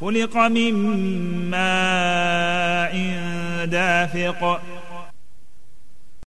خلق من ماء دافق.